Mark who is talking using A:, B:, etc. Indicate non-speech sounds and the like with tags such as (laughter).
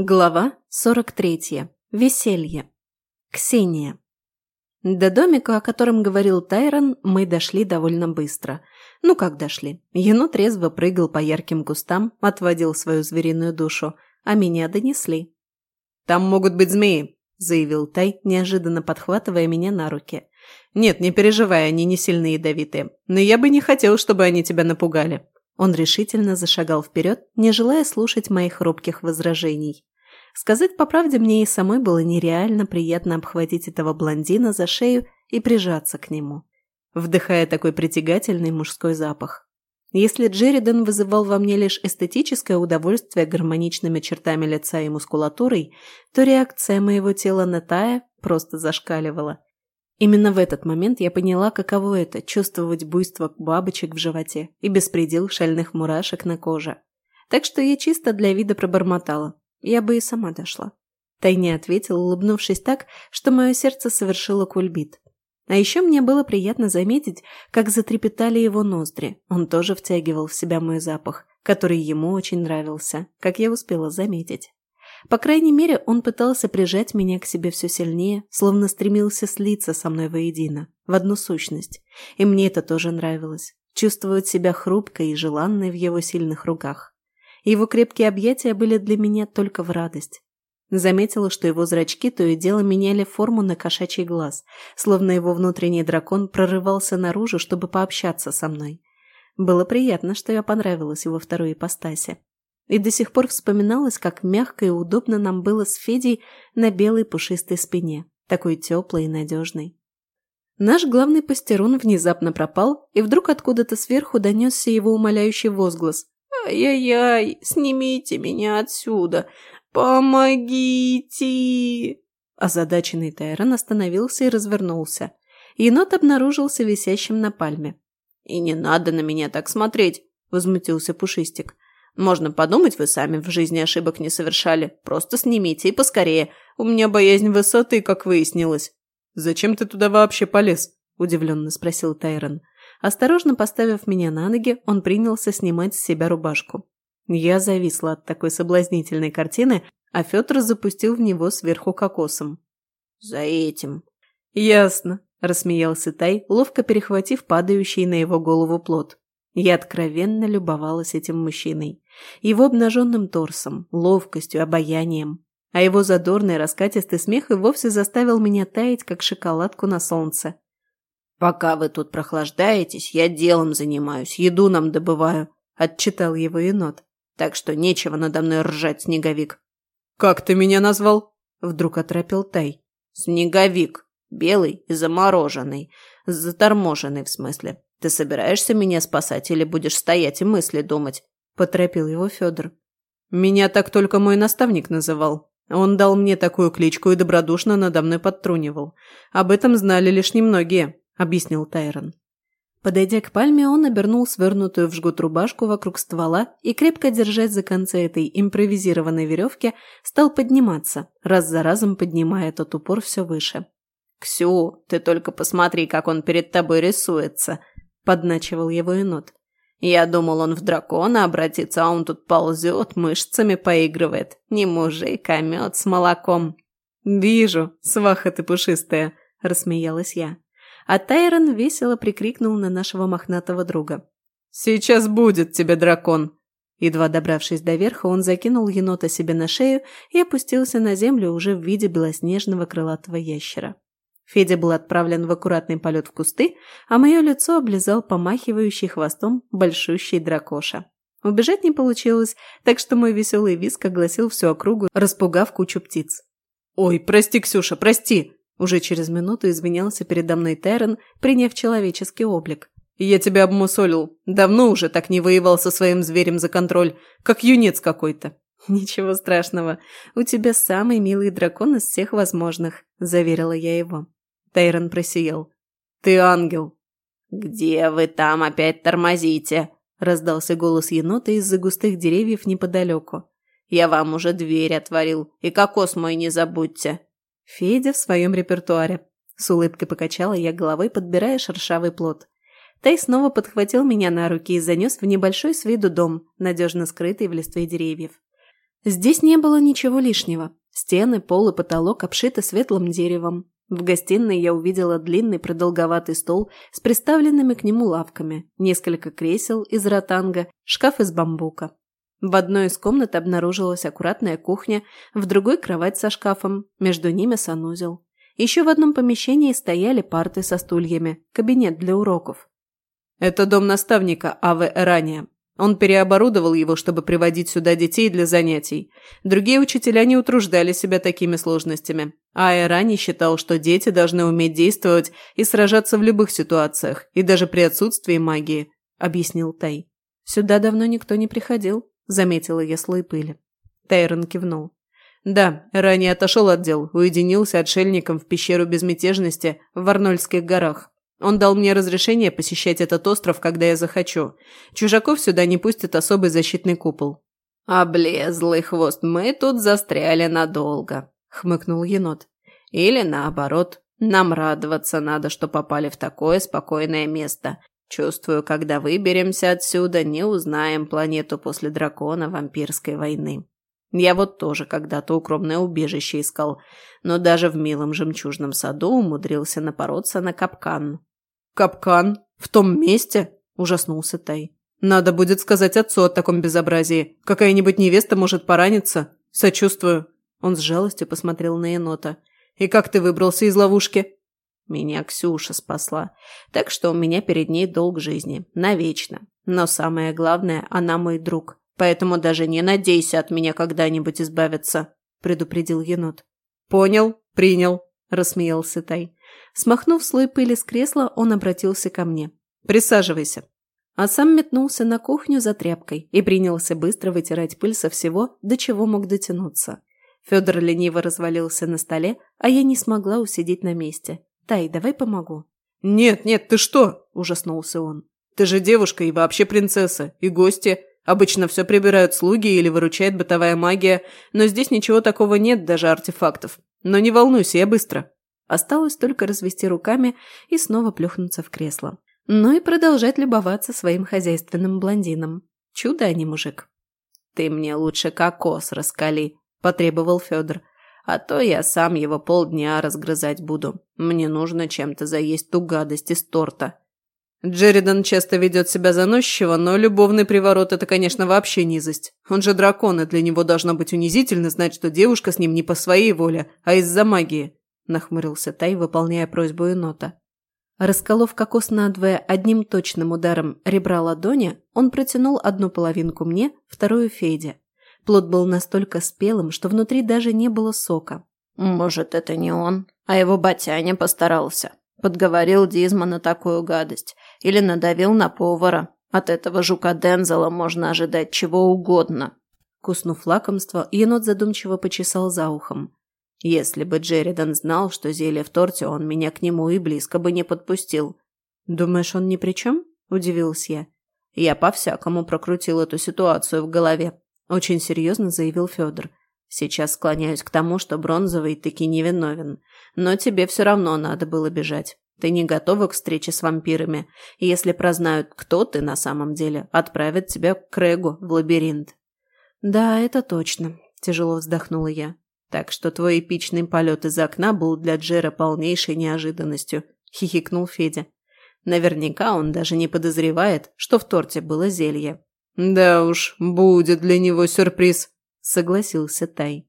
A: Глава 43. Веселье. Ксения. До домика, о котором говорил Тайрон, мы дошли довольно быстро. Ну как дошли? Енот резво прыгал по ярким кустам, отводил свою звериную душу, а меня донесли.
B: «Там могут быть змеи», – заявил Тай, неожиданно подхватывая меня на руки. «Нет, не переживай, они не сильно ядовитые. Но я бы не хотел, чтобы они тебя напугали».
A: Он решительно зашагал вперед, не желая слушать моих робких возражений. Сказать по правде, мне и самой было нереально приятно обхватить этого блондина за шею и прижаться к нему, вдыхая такой притягательный мужской запах. Если Джеридан вызывал во мне лишь эстетическое удовольствие гармоничными чертами лица и мускулатурой, то реакция моего тела на Тая просто зашкаливала. Именно в этот момент я поняла, каково это – чувствовать буйство бабочек в животе и беспредел шальных мурашек на коже. Так что я чисто для вида пробормотала. Я бы и сама дошла. Тайне ответил, улыбнувшись так, что мое сердце совершило кульбит. А еще мне было приятно заметить, как затрепетали его ноздри. Он тоже втягивал в себя мой запах, который ему очень нравился, как я успела заметить. По крайней мере, он пытался прижать меня к себе все сильнее, словно стремился слиться со мной воедино, в одну сущность. И мне это тоже нравилось. Чувствовать себя хрупкой и желанной в его сильных руках. Его крепкие объятия были для меня только в радость. Заметила, что его зрачки то и дело меняли форму на кошачий глаз, словно его внутренний дракон прорывался наружу, чтобы пообщаться со мной. Было приятно, что я понравилась его второй ипостаси. И до сих пор вспоминалось, как мягко и удобно нам было с Федей на белой пушистой спине, такой теплой и надежной. Наш главный пастерун внезапно пропал, и вдруг откуда-то сверху донесся его умоляющий возглас. «Ай-яй-яй, снимите меня отсюда! Помогите!» Озадаченный Тайрон остановился и развернулся. Енот обнаружился висящим на пальме. «И не надо на меня так смотреть!» – возмутился Пушистик. «Можно подумать, вы сами в жизни ошибок не совершали. Просто снимите и поскорее. У меня боязнь высоты, как выяснилось».
B: «Зачем ты туда вообще полез?» – удивленно спросил Тайрон.
A: Осторожно поставив меня на ноги, он принялся снимать с себя рубашку. Я зависла от такой соблазнительной картины, а Федор запустил в него сверху кокосом. «За этим». «Ясно», – рассмеялся Тай, ловко перехватив падающий на его голову плод. Я откровенно любовалась этим мужчиной. Его обнаженным торсом, ловкостью, обаянием. А его задорный раскатистый смех и вовсе заставил меня таять, как шоколадку на солнце. «Пока вы тут прохлаждаетесь, я делом занимаюсь, еду нам добываю», – отчитал его енот. «Так что нечего надо мной ржать, снеговик».
B: «Как ты меня назвал?» – вдруг оторопил Тай.
A: «Снеговик. Белый и замороженный. Заторможенный, в смысле. Ты собираешься меня спасать или будешь стоять и мысли думать?» – поторопил его Федор.
B: «Меня так только мой наставник называл. Он дал мне такую кличку и добродушно надо мной подтрунивал. Об этом знали лишь немногие объяснил Тайрон. Подойдя к пальме, он обернул свернутую в жгут рубашку вокруг ствола и, крепко держась за концы этой импровизированной веревки, стал подниматься, раз за разом поднимая тот упор все выше. «Ксю, ты только посмотри, как он перед тобой рисуется!» – подначивал его енот. «Я думал, он в дракона обратится, а он тут ползет, мышцами поигрывает. Не мужик, а мед с молоком». «Вижу, сваха ты пушистая!» – рассмеялась я
A: а Тайрон весело прикрикнул на нашего мохнатого друга.
B: «Сейчас будет тебе дракон!»
A: Едва добравшись до верха, он закинул енота себе на шею и опустился на землю уже в виде белоснежного крылатого ящера. Федя был отправлен в аккуратный полет в кусты, а мое лицо облизал помахивающий хвостом большущий дракоша. Убежать не получилось, так что мой веселый виск огласил всю округу, распугав кучу птиц.
B: «Ой, прости, Ксюша, прости!»
A: Уже через минуту извинялся передо мной Террен, приняв человеческий облик.
B: «Я тебя обмусолил. Давно уже так не воевал со своим зверем за контроль, как юнец какой-то». (laughs)
A: «Ничего страшного. У тебя самый милый дракон из всех возможных», – заверила я его. Тайрон просиял.
B: «Ты ангел».
A: «Где вы там опять тормозите?» – раздался голос енота из-за густых деревьев неподалеку. «Я вам уже дверь отворил, и кокос мой не забудьте». Федя в своем репертуаре. С улыбкой покачала я головой, подбирая шершавый плод. Тай снова подхватил меня на руки и занес в небольшой с виду дом, надежно скрытый в листве деревьев. Здесь не было ничего лишнего. Стены, пол и потолок обшиты светлым деревом. В гостиной я увидела длинный продолговатый стол с приставленными к нему лавками, несколько кресел из ротанга, шкаф из бамбука. В одной из комнат обнаружилась аккуратная кухня, в другой – кровать со шкафом, между ними санузел. Еще в одном помещении стояли парты со стульями, кабинет для уроков.
B: «Это дом наставника Аве Эрания. Он переоборудовал его, чтобы приводить сюда детей для занятий. Другие учителя не утруждали себя такими сложностями. А Эрани считал, что дети должны уметь действовать и сражаться в любых ситуациях, и даже при отсутствии магии», – объяснил Тай.
A: «Сюда давно никто не приходил», заметила я слой пыли.
B: Тайрон кивнул. Да, ранее отошел от дел, уединился отшельником в пещеру безмятежности в Варнольских горах. Он дал мне разрешение посещать этот остров, когда я захочу. Чужаков сюда не пустит особый защитный купол.
C: «Облезлый хвост, мы тут застряли надолго», – хмыкнул енот. «Или наоборот, нам радоваться надо, что попали в такое спокойное место. Чувствую, когда выберемся отсюда, не узнаем планету после дракона вампирской войны. Я вот тоже когда-то укромное убежище искал, но даже в милом жемчужном саду умудрился напороться на капкан.
B: «Капкан? В том месте?» – ужаснулся Тай. «Надо будет сказать отцу о таком безобразии. Какая-нибудь невеста может пораниться. Сочувствую». Он с жалостью посмотрел на енота. «И как ты выбрался из ловушки?»
C: Меня Ксюша спасла, так что у меня перед ней долг жизни, навечно. Но самое главное, она мой друг, поэтому даже не надейся от меня когда-нибудь избавиться», – предупредил енот.
B: «Понял, принял», – рассмеялся Тай.
A: Смахнув слой пыли с кресла, он обратился ко мне.
B: «Присаживайся».
A: А сам метнулся на кухню за тряпкой и принялся быстро вытирать пыль со всего, до чего мог дотянуться. Федор лениво развалился на столе, а я не смогла усидеть на месте. «Тай, давай помогу».
B: «Нет, нет, ты что?» – ужаснулся он. «Ты же девушка и вообще принцесса, и гости. Обычно все прибирают слуги или выручает бытовая магия, но здесь ничего такого нет, даже артефактов. Но не волнуйся, я быстро».
A: Осталось только развести руками и снова плюхнуться в кресло. Ну и продолжать любоваться своим хозяйственным блондином. Чудо, а не мужик.
C: «Ты мне лучше кокос раскали», – потребовал Федор а то я сам его полдня разгрызать буду. Мне нужно чем-то заесть ту гадость из торта».
B: Джеридан часто ведет себя заносчиво, но любовный приворот – это, конечно, вообще низость. Он же дракон, и для него должно быть унизительно знать, что девушка с ним не по своей воле, а из-за магии», – нахмурился Тай, выполняя просьбу енота.
A: Расколов кокос надвое одним точным ударом ребра ладони, он протянул одну половинку мне, вторую Феде. Плод был настолько спелым, что внутри даже не было сока.
C: «Может, это не он, а его батяня постарался. Подговорил Дизма на такую гадость. Или надавил на повара. От этого жука Дензела можно ожидать чего угодно».
A: Куснув лакомство, енот задумчиво почесал за ухом.
C: «Если бы Джеридан знал, что зелье в торте, он меня к нему и близко бы не подпустил».
A: «Думаешь, он ни при чем?» – удивилась я.
C: «Я по-всякому прокрутил эту ситуацию в голове.
A: Очень серьезно заявил Федор.
C: Сейчас склоняюсь к тому, что бронзовый таки невиновен. Но тебе все равно надо было бежать. Ты не готова к встрече с вампирами. И если прознают, кто ты на самом деле, отправят тебя к Крэгу в лабиринт.
A: Да, это точно, тяжело вздохнула я.
C: Так что твой эпичный полет из окна был для Джера полнейшей неожиданностью, хихикнул Федя. Наверняка он даже не подозревает, что в торте было зелье.
B: «Да уж, будет для него сюрприз», – согласился Тай.